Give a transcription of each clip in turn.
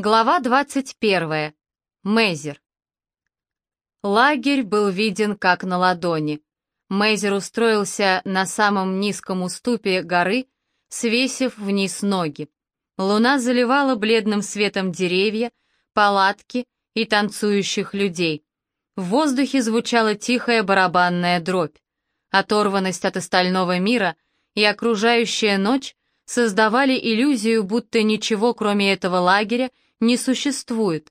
Глава 21. Мейзер. Лагерь был виден как на ладони. Мейзер устроился на самом низком уступе горы, свесив вниз ноги. Луна заливала бледным светом деревья, палатки и танцующих людей. В воздухе звучала тихая барабанная дробь. Оторванность от остального мира и окружающая ночь создавали иллюзию, будто ничего, кроме этого лагеря, не существует,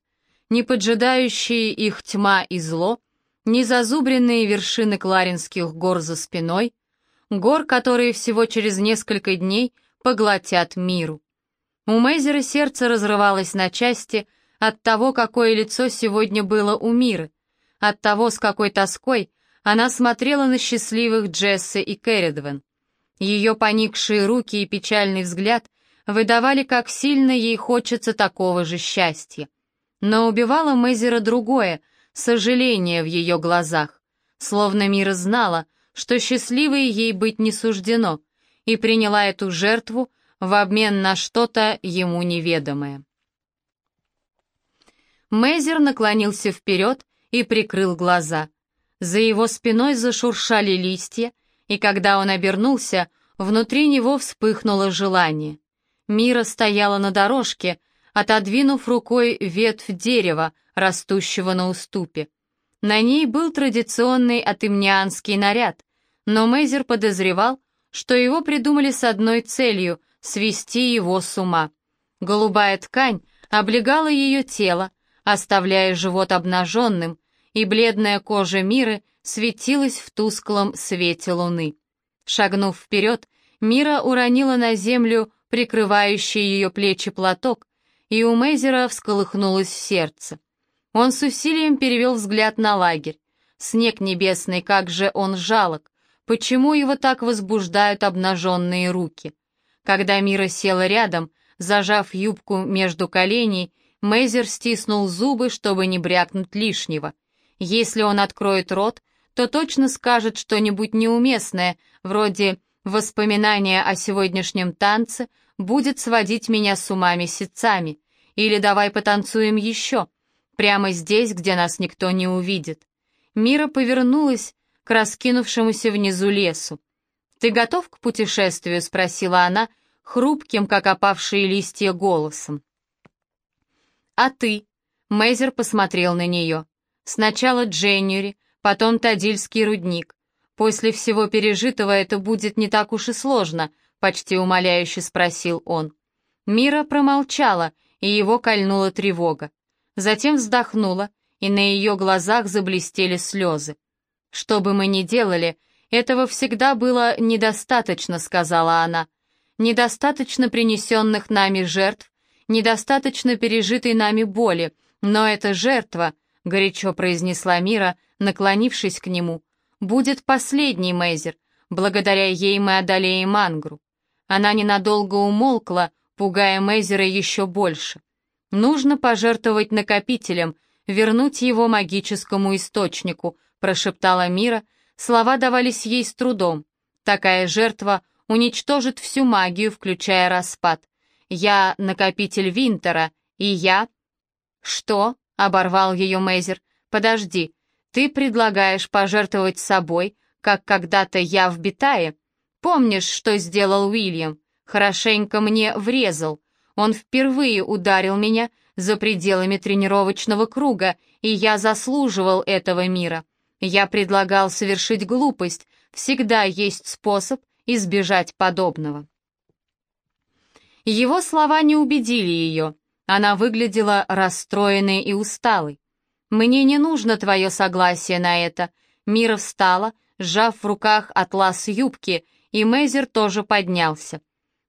ни поджидающие их тьма и зло, ни зазубренные вершины Кларинских гор за спиной, гор, которые всего через несколько дней поглотят миру. У Мейзера сердце разрывалось на части от того, какое лицо сегодня было у Миры, от того, с какой тоской она смотрела на счастливых Джесси и Керридвен. Ее поникшие руки и печальный взгляд выдавали, как сильно ей хочется такого же счастья. Но убивало Мейзера другое, сожаление в ее глазах, словно Мира знала, что счастливой ей быть не суждено, и приняла эту жертву в обмен на что-то ему неведомое. Мейзер наклонился вперед и прикрыл глаза. За его спиной зашуршали листья, и когда он обернулся, внутри него вспыхнуло желание. Мира стояла на дорожке, отодвинув рукой ветвь дерева, растущего на уступе. На ней был традиционный атымнианский наряд, но Мейзер подозревал, что его придумали с одной целью — свести его с ума. Голубая ткань облегала ее тело, оставляя живот обнаженным, и бледная кожа Миры светилась в тусклом свете луны. Шагнув вперед, Мира уронила на землю прикрывающий ее плечи платок, и у Мейзера всколыхнулось сердце. Он с усилием перевел взгляд на лагерь. Снег небесный, как же он жалок! Почему его так возбуждают обнаженные руки? Когда Мира села рядом, зажав юбку между коленей, Мейзер стиснул зубы, чтобы не брякнуть лишнего. Если он откроет рот, то точно скажет что-нибудь неуместное, вроде Воспоминание о сегодняшнем танце будет сводить меня с ума месяцами. Или давай потанцуем еще, прямо здесь, где нас никто не увидит. Мира повернулась к раскинувшемуся внизу лесу. «Ты готов к путешествию?» — спросила она, хрупким, как опавшие листья, голосом. «А ты?» — Мейзер посмотрел на нее. «Сначала Дженнюри, потом Тадильский рудник. «После всего пережитого это будет не так уж и сложно», — почти умоляюще спросил он. Мира промолчала, и его кольнула тревога. Затем вздохнула, и на ее глазах заблестели слезы. «Что бы мы ни делали, этого всегда было недостаточно», — сказала она. «Недостаточно принесенных нами жертв, недостаточно пережитой нами боли, но эта жертва», — горячо произнесла Мира, наклонившись к нему, будет последний Мейзер. Благодаря ей мы одолеем Ангру. Она ненадолго умолкла, пугая Мейзера еще больше. Нужно пожертвовать накопителем, вернуть его магическому источнику, прошептала Мира. Слова давались ей с трудом. Такая жертва уничтожит всю магию, включая распад. Я накопитель Винтера, и я... Что? — оборвал ее Мейзер. «Подожди, ты предлагаешь пожертвовать собой, как когда-то я в Битае? Помнишь, что сделал Уильям? Хорошенько мне врезал. Он впервые ударил меня за пределами тренировочного круга, и я заслуживал этого мира. Я предлагал совершить глупость. Всегда есть способ избежать подобного. Его слова не убедили ее. Она выглядела расстроенной и усталой. «Мне не нужно твое согласие на это». Мира встала, сжав в руках атлас юбки, и Мейзер тоже поднялся.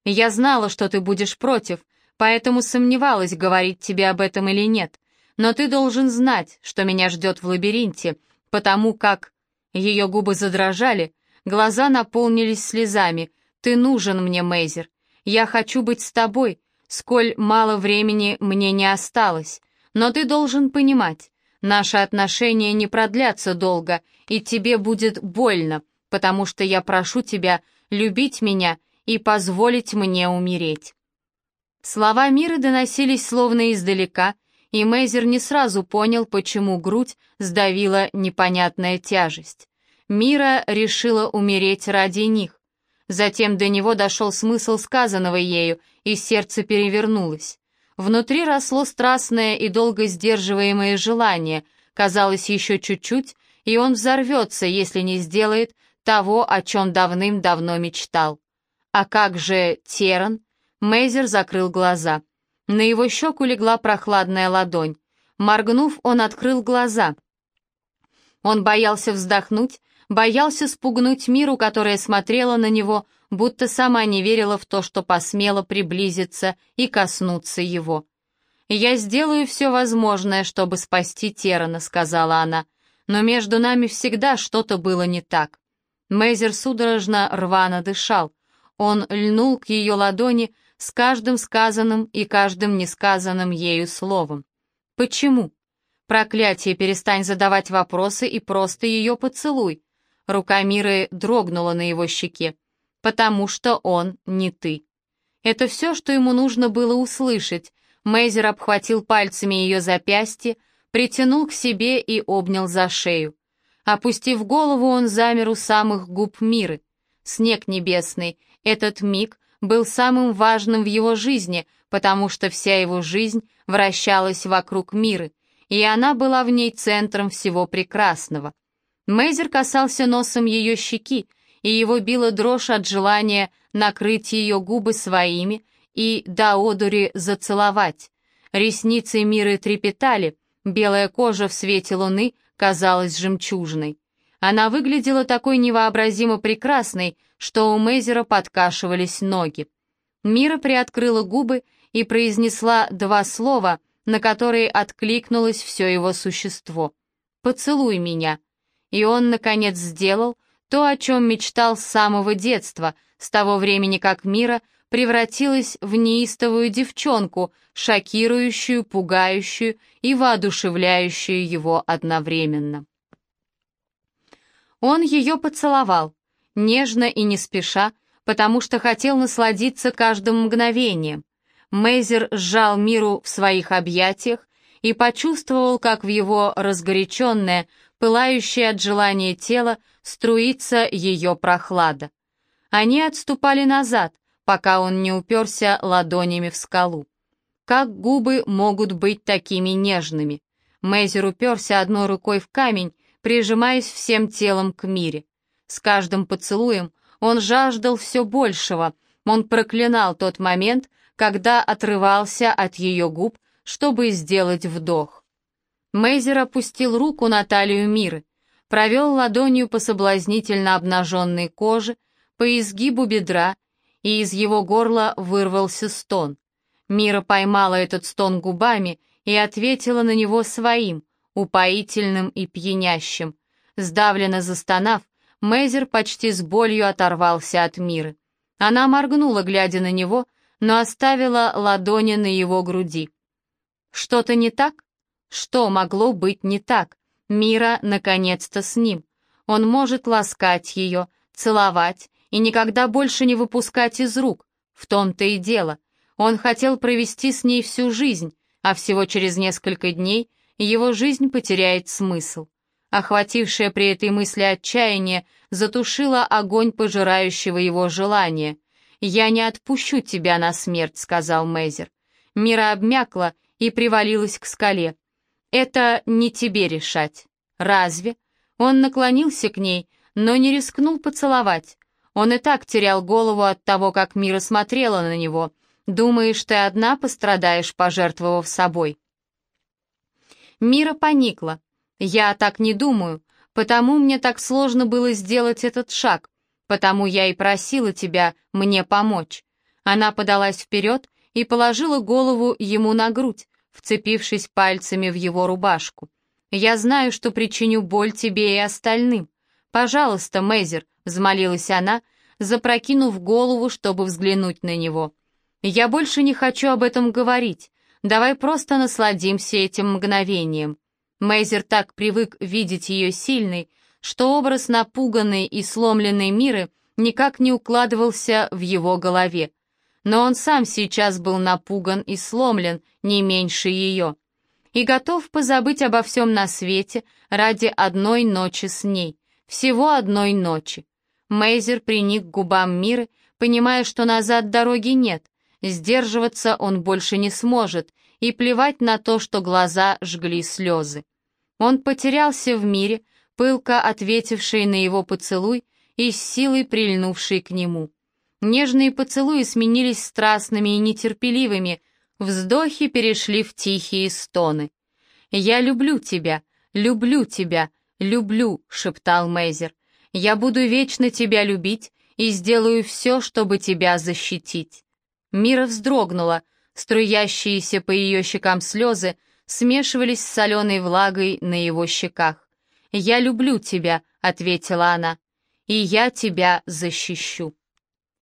«Я знала, что ты будешь против, поэтому сомневалась, говорить тебе об этом или нет. Но ты должен знать, что меня ждет в лабиринте, потому как...» Ее губы задрожали, глаза наполнились слезами. «Ты нужен мне, Мейзер. Я хочу быть с тобой, сколь мало времени мне не осталось. Но ты должен понимать, Наши отношения не продлятся долго, и тебе будет больно, потому что я прошу тебя любить меня и позволить мне умереть». Слова Миры доносились словно издалека, и Мейзер не сразу понял, почему грудь сдавила непонятная тяжесть. Мира решила умереть ради них. Затем до него дошел смысл сказанного ею, и сердце перевернулось. Внутри росло страстное и долго сдерживаемое желание, казалось, еще чуть-чуть, и он взорвется, если не сделает того, о чем давным-давно мечтал. А как же Теран? Мейзер закрыл глаза. На его щеку легла прохладная ладонь. Моргнув, он открыл глаза. Он боялся вздохнуть, боялся спугнуть миру, которая смотрела на него, будто сама не верила в то, что посмела приблизиться и коснуться его. «Я сделаю все возможное, чтобы спасти Терана», — сказала она, «но между нами всегда что-то было не так». Мейзер судорожно рвано дышал. Он льнул к ее ладони, с каждым сказанным и каждым несказанным ею словом. Почему? Проклятие, перестань задавать вопросы и просто ее поцелуй. Рука Миры дрогнула на его щеке. Потому что он не ты. Это все, что ему нужно было услышать. Мейзер обхватил пальцами ее запястье, притянул к себе и обнял за шею. Опустив голову, он замер у самых губ Миры. Снег небесный, этот миг был самым важным в его жизни, потому что вся его жизнь вращалась вокруг мира, и она была в ней центром всего прекрасного. Мейзер касался носом ее щеки, и его била дрожь от желания накрыть ее губы своими и до одури зацеловать. Ресницы Миры трепетали, белая кожа в свете луны казалась жемчужной. Она выглядела такой невообразимо прекрасной, что у Мейзера подкашивались ноги. Мира приоткрыла губы и произнесла два слова, на которые откликнулось все его существо. «Поцелуй меня». И он, наконец, сделал то, о чем мечтал с самого детства, с того времени, как Мира превратилась в неистовую девчонку, шокирующую, пугающую и воодушевляющую его одновременно. Он ее поцеловал, нежно и не спеша, потому что хотел насладиться каждым мгновением. Мейзер сжал Миру в своих объятиях и почувствовал, как в его разгоряченное, пылающее от желания тело струится ее прохлада. Они отступали назад, пока он не уперся ладонями в скалу. Как губы могут быть такими нежными? Мейзер уперся одной рукой в камень, прижимаясь всем телом к Мире. С каждым поцелуем он жаждал все большего, он проклинал тот момент, когда отрывался от ее губ, чтобы сделать вдох. Мейзер опустил руку на талию Миры, провел ладонью по соблазнительно обнаженной коже, по изгибу бедра, и из его горла вырвался стон. Мира поймала этот стон губами и ответила на него своим, упоительным и пьянящим. Сдавленно застонав, Мейзер почти с болью оторвался от Миры. Она моргнула, глядя на него, но оставила ладони на его груди. Что-то не так? Что могло быть не так? Мира наконец-то с ним. Он может ласкать ее, целовать и никогда больше не выпускать из рук. В том-то и дело. Он хотел провести с ней всю жизнь, а всего через несколько дней его жизнь потеряет смысл. Охватившее при этой мысли отчаяние затушило огонь пожирающего его желания. «Я не отпущу тебя на смерть», — сказал Мейзер. Мира обмякла и привалилась к скале. «Это не тебе решать». «Разве?» Он наклонился к ней, но не рискнул поцеловать. Он и так терял голову от того, как Мира смотрела на него. «Думаешь, ты одна пострадаешь, пожертвовав собой?» Мира поникла. Я так не думаю, потому мне так сложно было сделать этот шаг, потому я и просила тебя мне помочь. Она подалась вперед и положила голову ему на грудь, вцепившись пальцами в его рубашку. «Я знаю, что причиню боль тебе и остальным. Пожалуйста, Мейзер», — взмолилась она, запрокинув голову, чтобы взглянуть на него. «Я больше не хочу об этом говорить. Давай просто насладимся этим мгновением». Мейзер так привык видеть ее сильной, что образ напуганной и сломленной Миры никак не укладывался в его голове. Но он сам сейчас был напуган и сломлен, не меньше ее, и готов позабыть обо всем на свете ради одной ночи с ней, всего одной ночи. Мейзер приник к губам Миры, понимая, что назад дороги нет, сдерживаться он больше не сможет, и плевать на то, что глаза жгли слезы. Он потерялся в мире, пылко ответивший на его поцелуй и с силой прильнувший к нему. Нежные поцелуи сменились страстными и нетерпеливыми, вздохи перешли в тихие стоны. «Я люблю тебя, люблю тебя, люблю», — шептал Мейзер. «Я буду вечно тебя любить и сделаю все, чтобы тебя защитить». Мира вздрогнула, струящиеся по ее щекам слезы смешивались с соленой влагой на его щеках. «Я люблю тебя», — ответила она, — «и я тебя защищу».